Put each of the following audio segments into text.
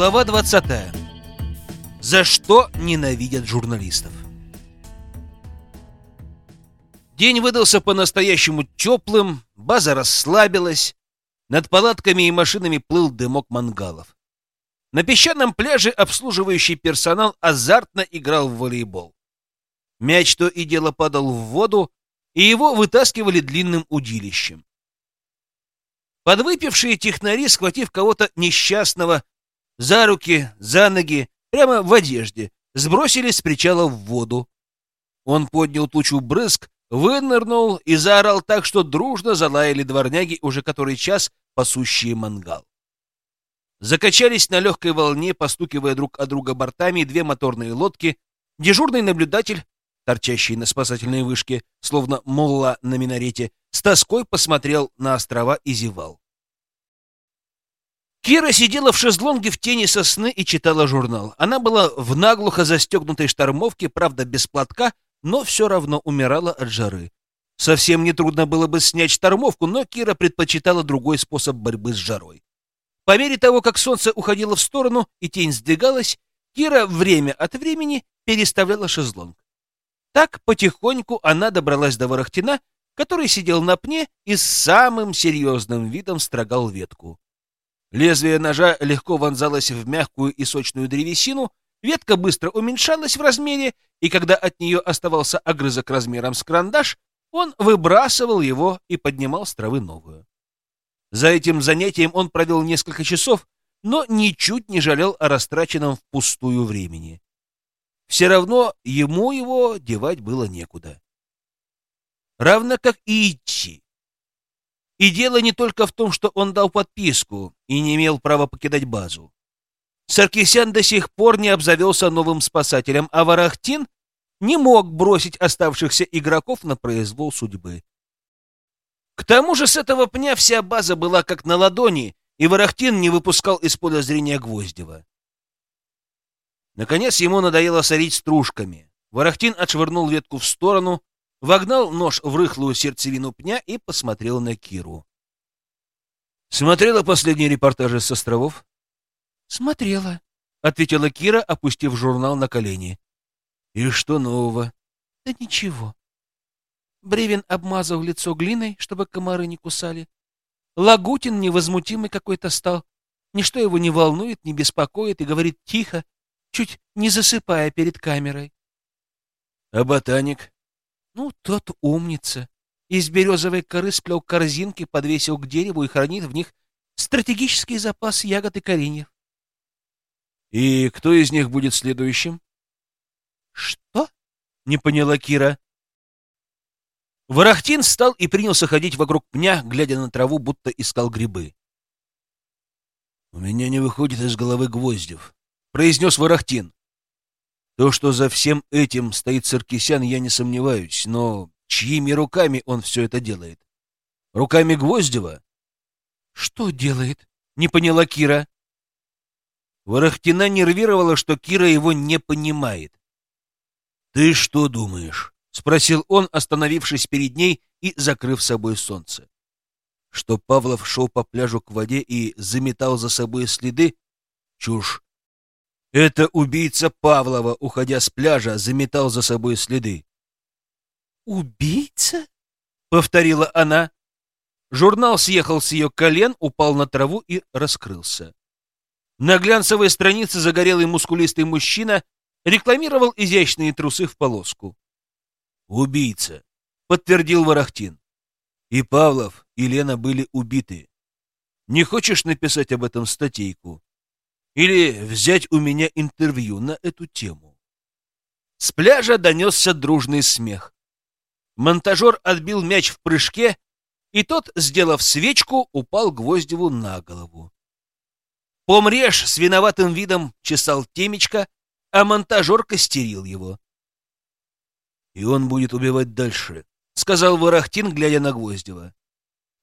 Глава 20. За что ненавидят журналистов? День выдался по-настоящему теплым, база расслабилась, над палатками и машинами плыл дымок мангалов. На песчаном пляже обслуживающий персонал азартно играл в волейбол. Мяч то и дело падал в воду, и его вытаскивали длинным удилищем. Подвыпившие технари, схватив кого-то несчастного за руки, за ноги, прямо в одежде, сбросили с причала в воду. Он поднял тучу брызг, вынырнул и заорал так, что дружно залаяли дворняги, уже который час пасущие мангал. Закачались на легкой волне, постукивая друг о друга бортами, две моторные лодки. Дежурный наблюдатель, торчащий на спасательной вышке, словно молла на минарете, с тоской посмотрел на острова и зевал. Кира сидела в шезлонге в тени сосны и читала журнал. Она была в наглухо застегнутой штормовке, правда, без платка, но все равно умирала от жары. Совсем нетрудно было бы снять штормовку, но Кира предпочитала другой способ борьбы с жарой. По мере того, как солнце уходило в сторону и тень сдвигалась, Кира время от времени переставляла шезлонг. Так потихоньку она добралась до Ворохтина, который сидел на пне и с самым серьезным видом строгал ветку. Лезвие ножа легко вонзалось в мягкую и сочную древесину, ветка быстро уменьшалась в размере, и когда от нее оставался огрызок размером с карандаш, он выбрасывал его и поднимал с травы новую. За этим занятием он провел несколько часов, но ничуть не жалел о растраченном впустую времени. Все равно ему его девать было некуда. Равно как и идти. И дело не только в том, что он дал подписку и не имел права покидать базу. Саркисян до сих пор не обзавелся новым спасателем, а Варахтин не мог бросить оставшихся игроков на произвол судьбы. К тому же с этого пня вся база была как на ладони, и Варахтин не выпускал из поля зрения Гвоздева. Наконец ему надоело сорить стружками. Варахтин отшвырнул ветку в сторону, вогнал нож в рыхлую сердцевину пня и посмотрел на Киру. «Смотрела последние репортажи с островов?» «Смотрела», — ответила Кира, опустив журнал на колени. «И что нового?» «Да ничего. Бревен обмазал лицо глиной, чтобы комары не кусали. Лагутин невозмутимый какой-то стал. Ничто его не волнует, не беспокоит и говорит тихо, чуть не засыпая перед камерой. — А ботаник? Ну, тот умница. Из березовой коры сплел корзинки, подвесил к дереву и хранит в них стратегический запас ягод и кореньев. И кто из них будет следующим? Что? Не поняла Кира. Ворохтин встал и принялся ходить вокруг пня, глядя на траву, будто искал грибы. «У меня не выходит из головы Гвоздев», — произнес Ворохтин. То, что за всем этим стоит Саркисян, я не сомневаюсь, но чьими руками он все это делает? Руками Гвоздева? Что делает? Не поняла Кира. Ворохтина нервировала, что Кира его не понимает. Ты что думаешь? спросил он, остановившись перед ней и закрыв собой солнце. Что Павлов шел по пляжу к воде и заметал за собой следы? Чушь. Это убийца Павлова, уходя с пляжа, заметал за собой следы. «Убийца?» — повторила она. Журнал съехал с ее колен, упал на траву и раскрылся. На глянцевой странице загорелый мускулистый мужчина рекламировал изящные трусы в полоску. «Убийца», — подтвердил Ворохтин. «И Павлов, и Лена были убиты. Не хочешь написать об этом статейку?» Или взять у меня интервью на эту тему. С пляжа донесся дружный смех. Монтажер отбил мяч в прыжке, и тот, сделав свечку, упал Гвоздеву на голову. Помреж с виноватым видом чесал темечко, а монтажер костерил его. «И он будет убивать дальше», — сказал Ворохтин, глядя на Гвоздева.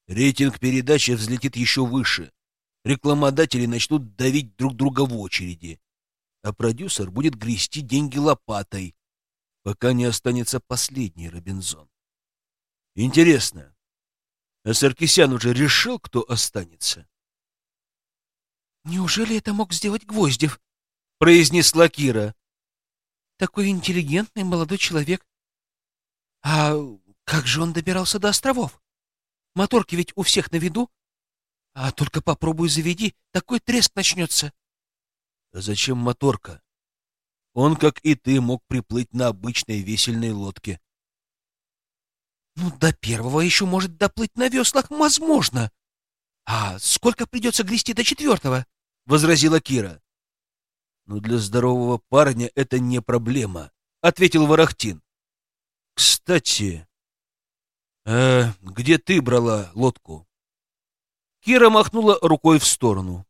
«Рейтинг передачи взлетит еще выше рекламодатели начнут давить друг друга в очереди, а продюсер будет грести деньги лопатой, пока не останется последний Робинзон. Интересно, а Саркисян уже решил, кто останется? Неужели это мог сделать Гвоздев? произнесла Кира. Такой интеллигентный молодой человек. А как же он добирался до островов? Моторки ведь у всех на виду. А только попробуй заведи, такой треск начнется. А зачем моторка? Он, как и ты, мог приплыть на обычной весельной лодке. Ну, до первого еще может доплыть на веслах, возможно. А сколько придется грести до четвертого? — возразила Кира. «Ну, для здорового парня это не проблема», — ответил Ворохтин. «Кстати, э, где ты брала лодку?» Кира махнула рукой в сторону.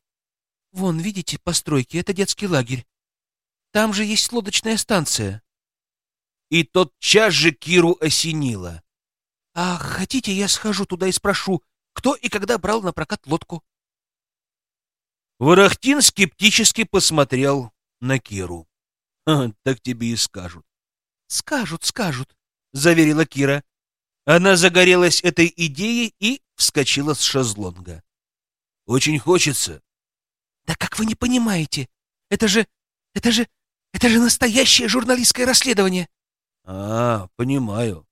«Вон, видите, постройки, это детский лагерь. Там же есть лодочная станция». И тотчас же Киру осенило. «А хотите, я схожу туда и спрошу, кто и когда брал на прокат лодку?» Ворохтин скептически посмотрел на Киру. «Так тебе и скажут». «Скажут, скажут», — заверила Кира. Она загорелась этой идеей и вскочила с шезлонга. «Очень хочется». «Да как вы не понимаете? Это же... это же... это же настоящее журналистское расследование!» «А, понимаю.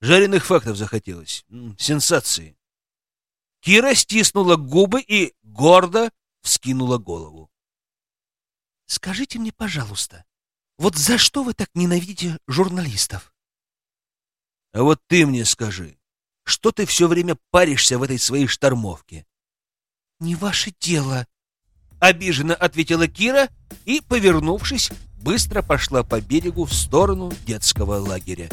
Жареных фактов захотелось. Сенсации». Кира стиснула губы и гордо вскинула голову. «Скажите мне, пожалуйста, вот за что вы так ненавидите журналистов?» «А вот ты мне скажи, что ты все время паришься в этой своей штормовке?» «Не ваше дело», — обиженно ответила Кира и, повернувшись, быстро пошла по берегу в сторону детского лагеря.